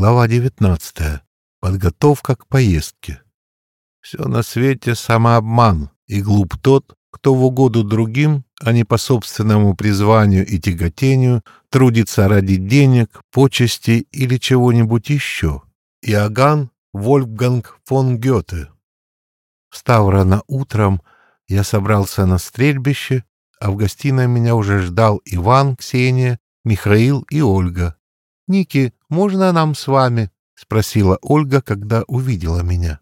Глава 19. Подготовка к поездке. Все на свете самообман, и глуп тот, кто в угоду другим, а не по собственному призванию и тяготению, трудится ради денег, почести или чего-нибудь еще. Иоганн Вольфганг фон Гёте. Встав рано утром, я собрался на стрельбище, а в гостиной меня уже ждал Иван, Ксения, Михаил и Ольга. «Ники, можно нам с вами?» — спросила Ольга, когда увидела меня.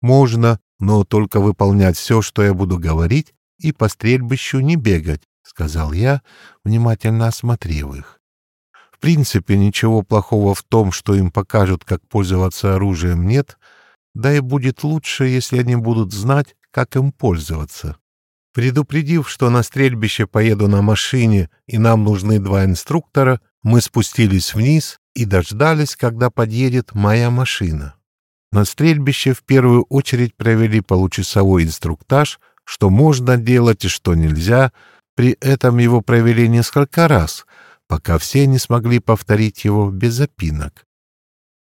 «Можно, но только выполнять все, что я буду говорить, и по стрельбищу не бегать», — сказал я, внимательно осмотрев их. В принципе, ничего плохого в том, что им покажут, как пользоваться оружием, нет, да и будет лучше, если они будут знать, как им пользоваться. Предупредив, что на стрельбище поеду на машине и нам нужны два инструктора, мы спустились вниз и дождались, когда подъедет моя машина. На стрельбище в первую очередь провели получасовой инструктаж, что можно делать и что нельзя, при этом его провели несколько раз, пока все не смогли повторить его без запинок.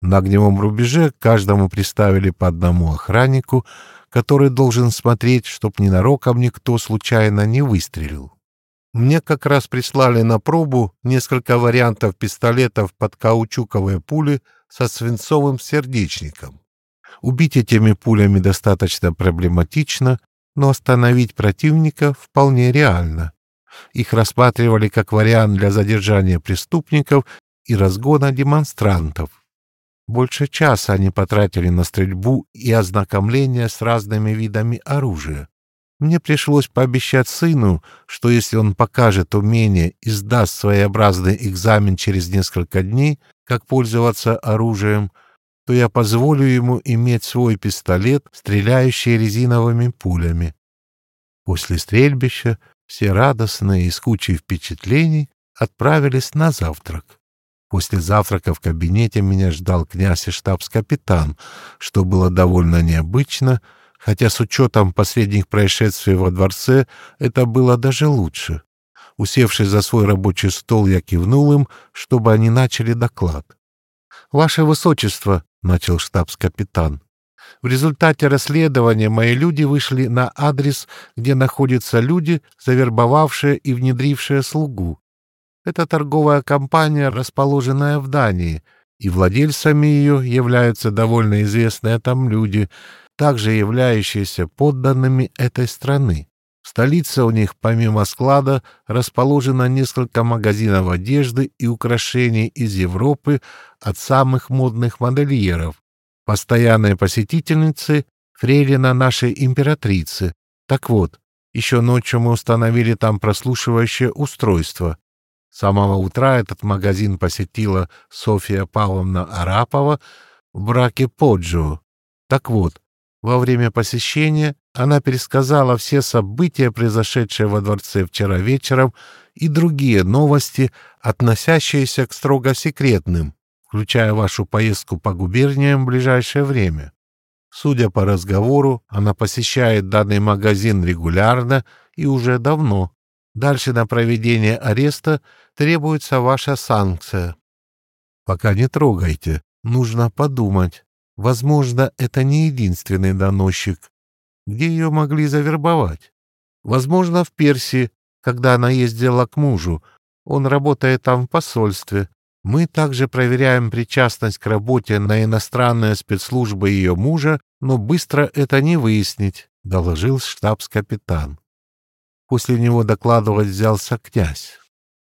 На огневом рубеже каждому приставили по одному охраннику, который должен смотреть, чтоб ненароком никто случайно не выстрелил. Мне как раз прислали на пробу несколько вариантов пистолетов под каучуковые пули со свинцовым сердечником. Убить этими пулями достаточно проблематично, но остановить противника вполне реально. Их рассматривали как вариант для задержания преступников и разгона демонстрантов. Больше часа они потратили на стрельбу и ознакомление с разными видами оружия. Мне пришлось пообещать сыну, что если он покажет умение и сдаст своеобразный экзамен через несколько дней, как пользоваться оружием, то я позволю ему иметь свой пистолет, стреляющий резиновыми пулями. После стрельбища все радостные и с кучей впечатлений отправились на завтрак. После завтрака в кабинете меня ждал князь и штабс-капитан, что было довольно необычно, хотя с учетом последних происшествий во дворце это было даже лучше. Усевшись за свой рабочий стол, я кивнул им, чтобы они начали доклад. «Ваше Высочество», — начал штабс-капитан, — «в результате расследования мои люди вышли на адрес, где находятся люди, завербовавшие и внедрившие слугу. Это торговая компания, расположенная в Дании, и владельцами ее являются довольно известные там люди, также являющиеся подданными этой страны. В столице у них, помимо склада, расположено несколько магазинов одежды и украшений из Европы от самых модных модельеров. Постоянные посетительницы — фрейлина нашей императрицы. Так вот, еще ночью мы установили там прослушивающее устройство. С самого утра этот магазин посетила Софья Павловна Арапова в браке Поджио. Так вот, во время посещения она пересказала все события, произошедшие во дворце вчера вечером, и другие новости, относящиеся к строго секретным, включая вашу поездку по губерниям в ближайшее время. Судя по разговору, она посещает данный магазин регулярно и уже давно. Дальше на проведение ареста требуется ваша санкция. Пока не трогайте, нужно подумать. Возможно, это не единственный доносчик. Где ее могли завербовать? Возможно, в Персии, когда она ездила к мужу. Он работает там в посольстве. Мы также проверяем причастность к работе на иностранные спецслужбы ее мужа, но быстро это не выяснить, — доложил штабс-капитан. После него докладывать взялся князь.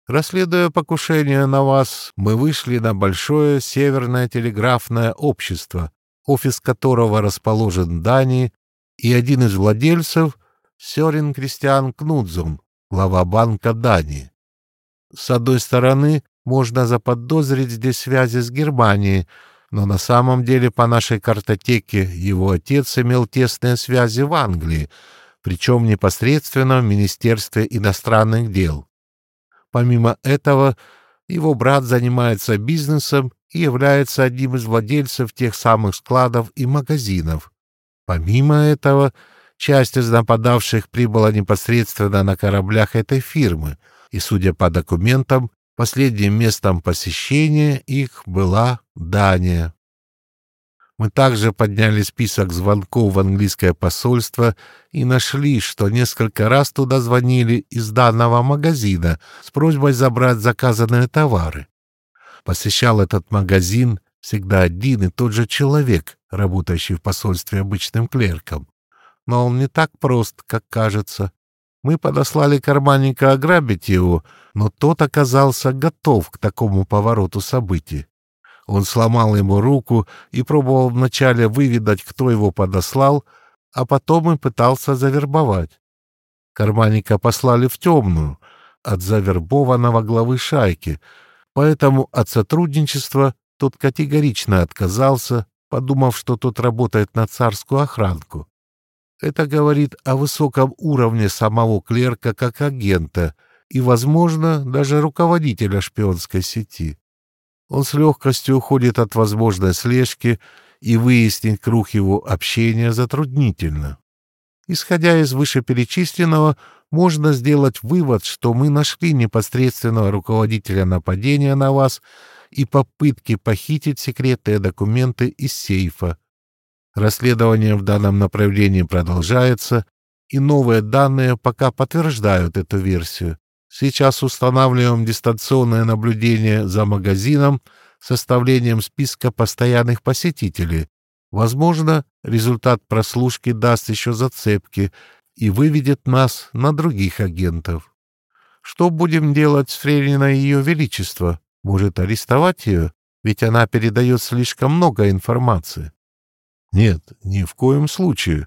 Расследуя покушение на вас, мы вышли на большое северное телеграфное общество, офис которого расположен в Дании, и один из владельцев — Сёрин Кристиан Кнудзум, глава банка Дании. С одной стороны, можно заподозрить здесь связи с Германией, но на самом деле по нашей картотеке его отец имел тесные связи в Англии — причем непосредственно в Министерстве иностранных дел. Помимо этого, его брат занимается бизнесом и является одним из владельцев тех самых складов и магазинов. Помимо этого, часть из нападавших прибыла непосредственно на кораблях этой фирмы, и, судя по документам, последним местом посещения их была Дания. Мы также подняли список звонков в английское посольство и нашли, что несколько раз туда звонили из данного магазина с просьбой забрать заказанные товары. Посещал этот магазин всегда один и тот же человек, работающий в посольстве обычным клерком. Но он не так прост, как кажется. Мы подослали карманника ограбить его, но тот оказался готов к такому повороту событий. Он сломал ему руку и пробовал вначале выведать, кто его подослал, а потом и пытался завербовать. Карманника послали в темную, от завербованного главы шайки, поэтому от сотрудничества тот категорично отказался, подумав, что тот работает на царскую охранку. Это говорит о высоком уровне самого клерка как агента и, возможно, даже руководителя шпионской сети. Он с легкостью уходит от возможной слежки, и выяснить круг его общения затруднительно. Исходя из вышеперечисленного, можно сделать вывод, что мы нашли непосредственного руководителя нападения на вас и попытки похитить секретные документы из сейфа. Расследование в данном направлении продолжается, и новые данные пока подтверждают эту версию. Сейчас устанавливаем дистанционное наблюдение за магазином составлением списка постоянных посетителей. Возможно, результат прослушки даст еще зацепки и выведет нас на других агентов. Что будем делать с Фрейлиной Ее Величество? Может, арестовать ее? Ведь она передает слишком много информации. Нет, ни в коем случае.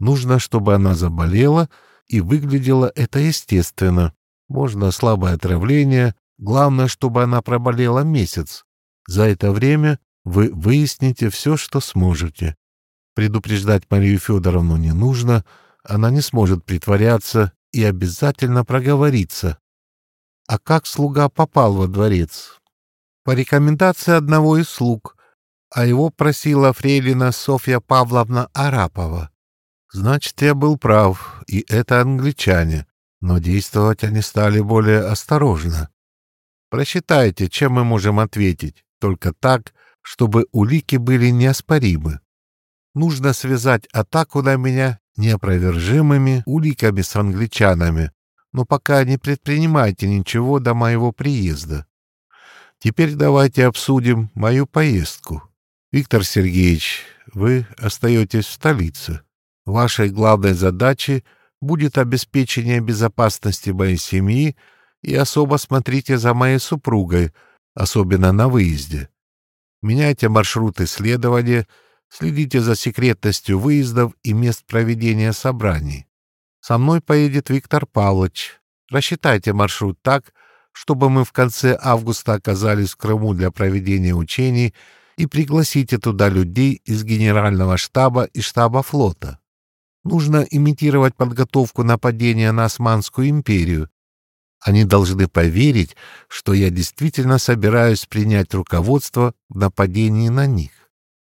Нужно, чтобы она заболела, и выглядело это естественно. Можно слабое отравление, главное, чтобы она проболела месяц. За это время вы выясните все, что сможете. Предупреждать Марию Федоровну не нужно, она не сможет притворяться и обязательно проговориться. А как слуга попал во дворец? По рекомендации одного из слуг, а его просила фрейлина Софья Павловна Арапова. Значит, я был прав, и это англичане но действовать они стали более осторожно. Просчитайте, чем мы можем ответить, только так, чтобы улики были неоспоримы. Нужно связать атаку на меня неопровержимыми уликами с англичанами, но пока не предпринимайте ничего до моего приезда. Теперь давайте обсудим мою поездку. Виктор Сергеевич, вы остаетесь в столице. Вашей главной задачей — будет обеспечение безопасности моей семьи и особо смотрите за моей супругой, особенно на выезде. Меняйте маршруты следования, следите за секретностью выездов и мест проведения собраний. Со мной поедет Виктор Павлович. Рассчитайте маршрут так, чтобы мы в конце августа оказались в Крыму для проведения учений и пригласите туда людей из Генерального штаба и штаба флота. Нужно имитировать подготовку нападения на Османскую империю. Они должны поверить, что я действительно собираюсь принять руководство в нападении на них.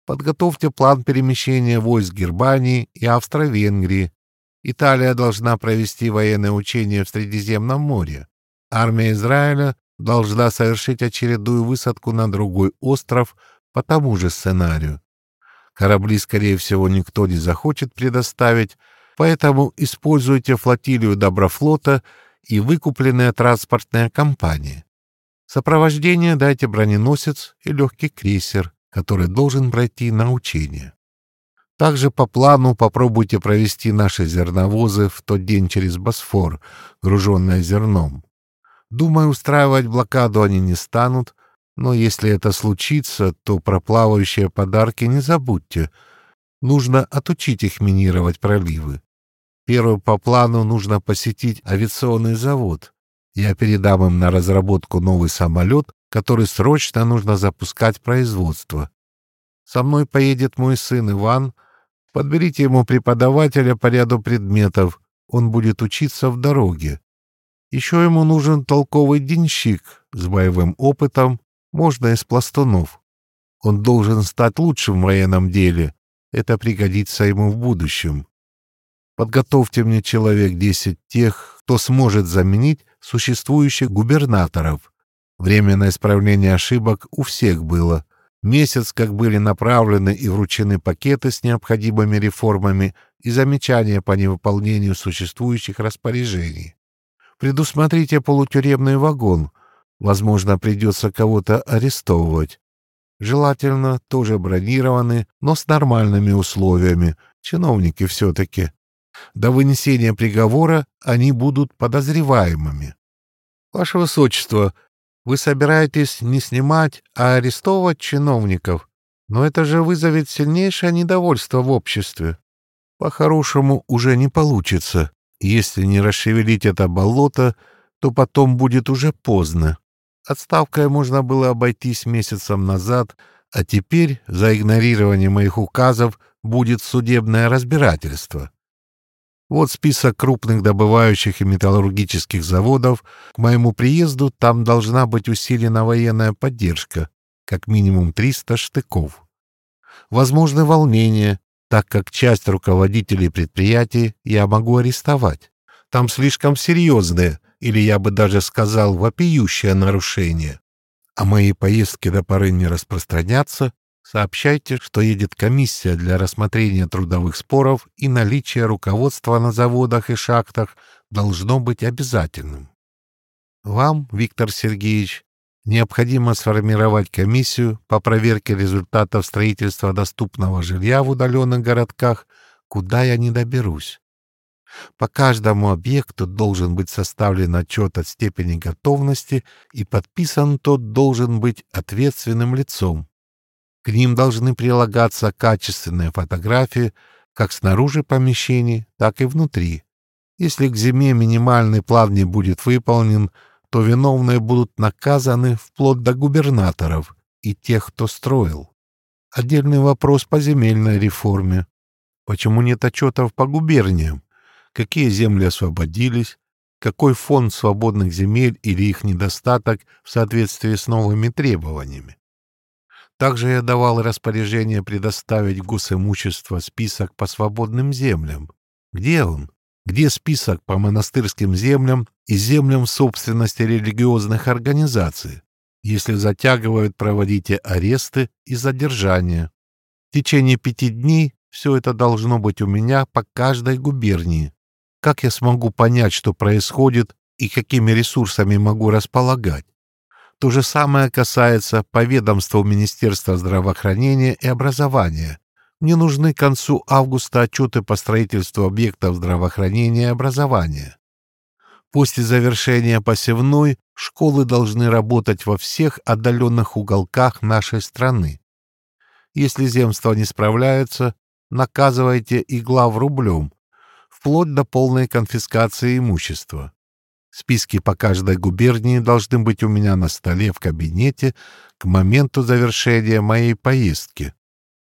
Подготовьте план перемещения войск Германии и Австро-Венгрии. Италия должна провести военное учение в Средиземном море. Армия Израиля должна совершить очередную высадку на другой остров по тому же сценарию. Корабли, скорее всего, никто не захочет предоставить, поэтому используйте флотилию Доброфлота и выкупленные транспортные компании. Сопровождение дайте броненосец и легкий крейсер, который должен пройти на учение. Также по плану попробуйте провести наши зерновозы в тот день через Босфор, груженные зерном. Думаю, устраивать блокаду они не станут, но если это случится, то про плавающие подарки не забудьте. Нужно отучить их минировать проливы. Первым по плану нужно посетить авиационный завод. Я передам им на разработку новый самолет, который срочно нужно запускать производство. Со мной поедет мой сын Иван. Подберите ему преподавателя по ряду предметов. Он будет учиться в дороге. Еще ему нужен толковый денщик с боевым опытом можно из пластунов. Он должен стать лучшим в военном деле. Это пригодится ему в будущем. Подготовьте мне человек десять тех, кто сможет заменить существующих губернаторов. Время на исправление ошибок у всех было. месяц, как были направлены и вручены пакеты с необходимыми реформами и замечания по невыполнению существующих распоряжений. Предусмотрите полутюремный вагон. Возможно, придется кого-то арестовывать. Желательно тоже бронированы, но с нормальными условиями. Чиновники все-таки. До вынесения приговора они будут подозреваемыми. Ваше Высочество, вы собираетесь не снимать, а арестовывать чиновников. Но это же вызовет сильнейшее недовольство в обществе. По-хорошему уже не получится. Если не расшевелить это болото, то потом будет уже поздно. Отставкой можно было обойтись месяцем назад, а теперь за игнорирование моих указов будет судебное разбирательство. Вот список крупных добывающих и металлургических заводов. К моему приезду там должна быть усилена военная поддержка, как минимум 300 штыков. Возможны волнения, так как часть руководителей предприятий я могу арестовать. Там слишком серьезные, или я бы даже сказал, вопиющее нарушение. А мои поездки до поры не распространятся, Сообщайте, что едет комиссия для рассмотрения трудовых споров и наличие руководства на заводах и шахтах должно быть обязательным. Вам, Виктор Сергеевич, необходимо сформировать комиссию по проверке результатов строительства доступного жилья в удаленных городках, куда я не доберусь. По каждому объекту должен быть составлен отчет о степени готовности, и подписан тот должен быть ответственным лицом, к ним должны прилагаться качественные фотографии как снаружи помещений, так и внутри. Если к зиме минимальный план не будет выполнен, то виновные будут наказаны вплоть до губернаторов и тех, кто строил. Отдельный вопрос по земельной реформе. Почему нет отчетов по губерниям? Какие земли освободились? Какой фонд свободных земель или их недостаток в соответствии с новыми требованиями? Также я давал распоряжение предоставить госимущество список по свободным землям. Где он? Где список по монастырским землям и землям в собственности религиозных организаций? Если затягивают, проводите аресты и задержания. В течение пяти дней все это должно быть у меня по каждой губернии. Как я смогу понять, что происходит и какими ресурсами могу располагать? То же самое касается по ведомству Министерства здравоохранения и образования. Мне нужны к концу августа отчеты по строительству объектов здравоохранения и образования. После завершения посевной школы должны работать во всех отдаленных уголках нашей страны. Если земства не справляются, наказывайте и глав рублем, вплоть до полной конфискации имущества. Списки по каждой губернии должны быть у меня на столе в кабинете к моменту завершения моей поездки.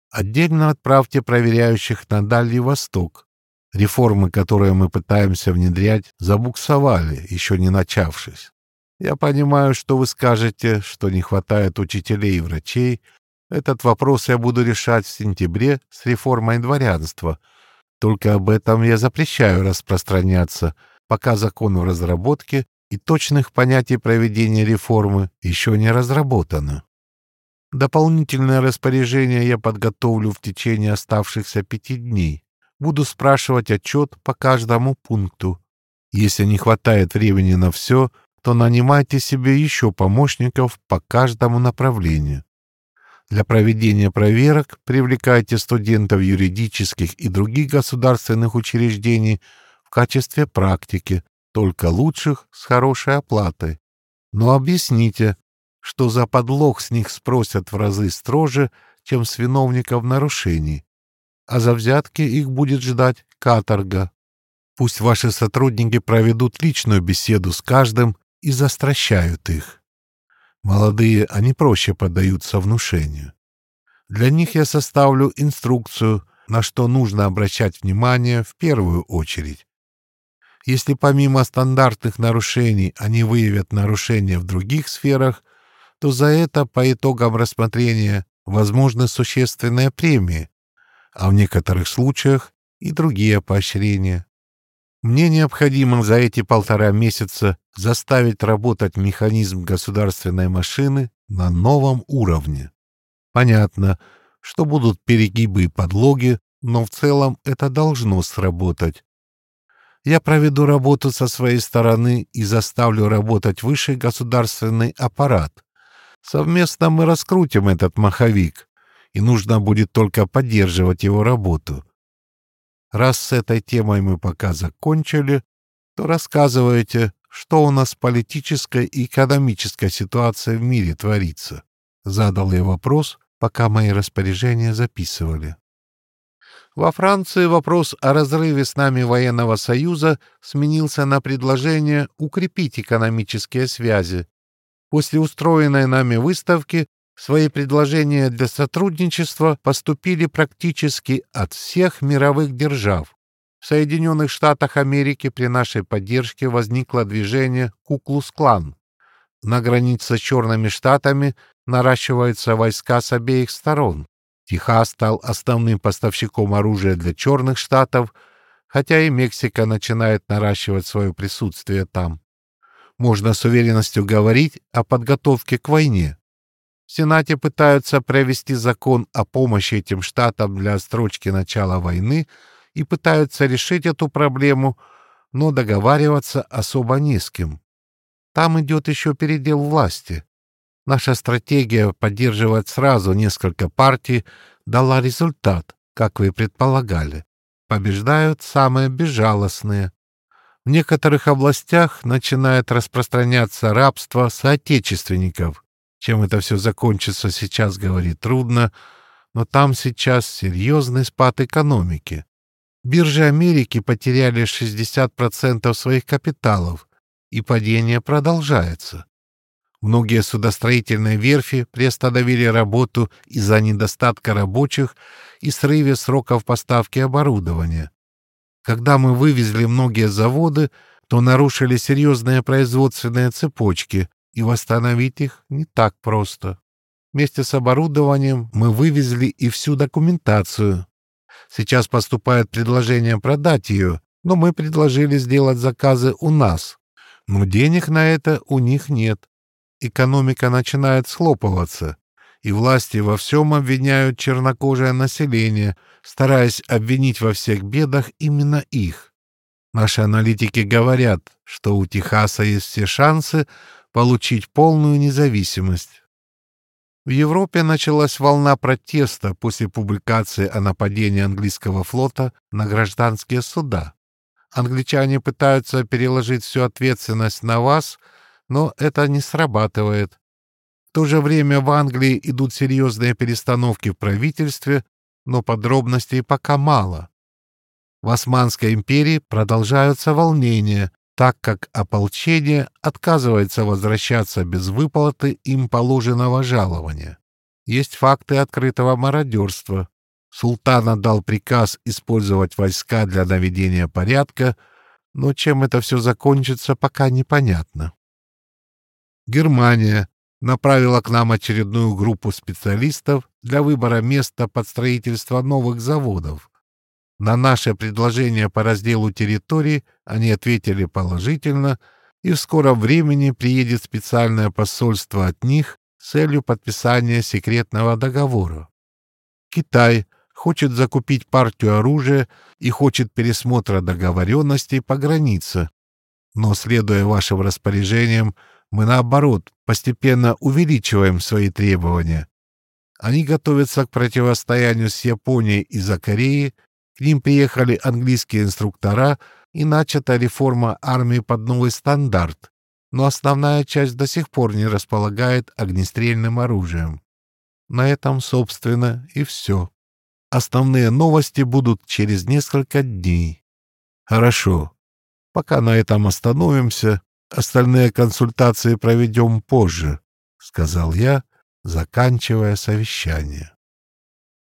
Отдельно отправьте проверяющих на Дальний Восток. Реформы, которые мы пытаемся внедрять, забуксовали, еще не начавшись. Я понимаю, что вы скажете, что не хватает учителей и врачей. Этот вопрос я буду решать в сентябре с реформой дворянства. Только об этом я запрещаю распространяться — пока закон в разработке и точных понятий проведения реформы еще не разработано. Дополнительное распоряжение я подготовлю в течение оставшихся пяти дней. Буду спрашивать отчет по каждому пункту. Если не хватает времени на все, то нанимайте себе еще помощников по каждому направлению. Для проведения проверок привлекайте студентов юридических и других государственных учреждений качестве практики, только лучших с хорошей оплатой. Но объясните, что за подлог с них спросят в разы строже, чем с виновников нарушений, а за взятки их будет ждать каторга. Пусть ваши сотрудники проведут личную беседу с каждым и застращают их. Молодые, они проще поддаются внушению. Для них я составлю инструкцию, на что нужно обращать внимание в первую очередь, если помимо стандартных нарушений они выявят нарушения в других сферах, то за это по итогам рассмотрения возможны существенные премии, а в некоторых случаях и другие поощрения. Мне необходимо за эти полтора месяца заставить работать механизм государственной машины на новом уровне. Понятно, что будут перегибы и подлоги, но в целом это должно сработать. Я проведу работу со своей стороны и заставлю работать высший государственный аппарат. Совместно мы раскрутим этот маховик, и нужно будет только поддерживать его работу. Раз с этой темой мы пока закончили, то рассказывайте, что у нас политическая и экономическая ситуация в мире творится. Задал я вопрос, пока мои распоряжения записывали. Во Франции вопрос о разрыве с нами военного союза сменился на предложение укрепить экономические связи. После устроенной нами выставки свои предложения для сотрудничества поступили практически от всех мировых держав. В Соединенных Штатах Америки при нашей поддержке возникло движение «Куклус-клан». На границе с Черными Штатами наращиваются войска с обеих сторон. Техас стал основным поставщиком оружия для черных штатов, хотя и Мексика начинает наращивать свое присутствие там. Можно с уверенностью говорить о подготовке к войне. В Сенате пытаются провести закон о помощи этим штатам для строчки начала войны и пытаются решить эту проблему, но договариваться особо не с кем. Там идет еще передел власти. Наша стратегия поддерживать сразу несколько партий дала результат, как вы предполагали. Побеждают самые безжалостные. В некоторых областях начинает распространяться рабство соотечественников. Чем это все закончится, сейчас говорить трудно, но там сейчас серьезный спад экономики. Биржи Америки потеряли 60% своих капиталов, и падение продолжается. Многие судостроительные верфи приостановили работу из-за недостатка рабочих и срыве сроков поставки оборудования. Когда мы вывезли многие заводы, то нарушили серьезные производственные цепочки, и восстановить их не так просто. Вместе с оборудованием мы вывезли и всю документацию. Сейчас поступает предложение продать ее, но мы предложили сделать заказы у нас. Но денег на это у них нет экономика начинает схлопываться, и власти во всем обвиняют чернокожее население, стараясь обвинить во всех бедах именно их. Наши аналитики говорят, что у Техаса есть все шансы получить полную независимость. В Европе началась волна протеста после публикации о нападении английского флота на гражданские суда. Англичане пытаются переложить всю ответственность на вас – но это не срабатывает. В то же время в Англии идут серьезные перестановки в правительстве, но подробностей пока мало. В Османской империи продолжаются волнения, так как ополчение отказывается возвращаться без выплаты им положенного жалования. Есть факты открытого мародерства. Султан отдал приказ использовать войска для наведения порядка, но чем это все закончится, пока непонятно. Германия направила к нам очередную группу специалистов для выбора места под строительство новых заводов. На наше предложение по разделу территории они ответили положительно, и в скором времени приедет специальное посольство от них с целью подписания секретного договора. Китай хочет закупить партию оружия и хочет пересмотра договоренностей по границе, но, следуя вашим распоряжениям, мы, наоборот, постепенно увеличиваем свои требования. Они готовятся к противостоянию с Японией из-за Кореи, к ним приехали английские инструктора и начата реформа армии под новый стандарт, но основная часть до сих пор не располагает огнестрельным оружием. На этом, собственно, и все. Основные новости будут через несколько дней. Хорошо. Пока на этом остановимся Остальные консультации проведем позже, — сказал я, заканчивая совещание.